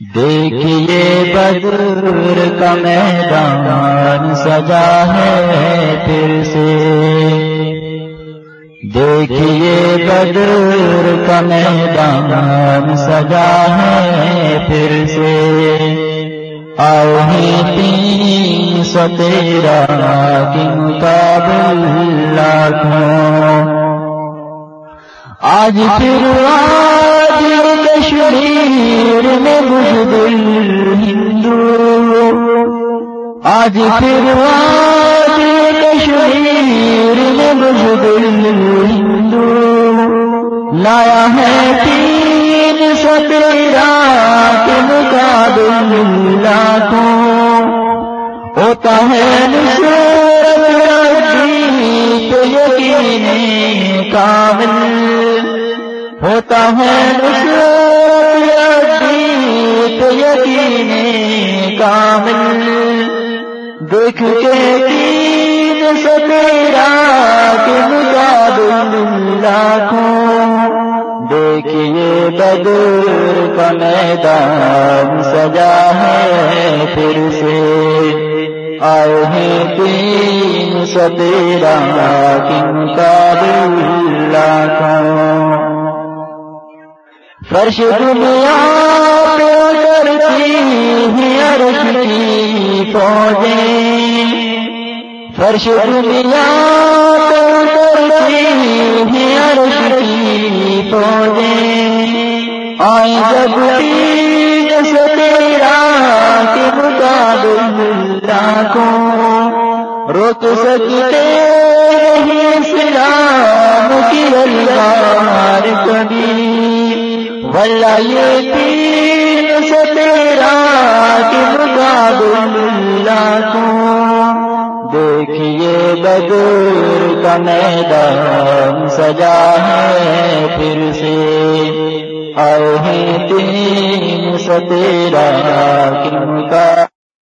دیکھیے بدر کا میدان سجا ہے پھر سے۔ دیکھیے بدر کا میدان سجا ہے پھر سے۔ آؤ تین سو تیرہ کی مقابل لاکھوں۔ آج پھر آج کشمیر میں بزدل ہندو۔ آج پھر آج کشمیر میں بزدل ہندو۔ لایا ہے تین سو تیرہ کے مقابل لاکھوں۔ ہوتا ہے نصرت ہوتا ہے تو یقین کامل۔ دیکھ کے تین سو تیرا کے مقابل لاکھوں۔ دیکھیے بدر کا میدان سجا ہے پھر سے۔ آئے ہیں تین سو تیرا کے مقابل لاکھوں۔ فرش دنیا پہ کرتی ہیں عرش کی فوجیں۔ فرش دنیا پہ کرتی ہیں عرش کی فوجیں۔ آئیں جب تین تیرا کے مقابل لاکھوں روک سکتے ہیں اسلام کی اللہ کبھی۔ بھلا یہ تین سے تیرا کے مقابل تو؟ دیکھیے بدور کا میدان سجا ہے پھر سے۔ آئے ہیں تین سے تیرا کے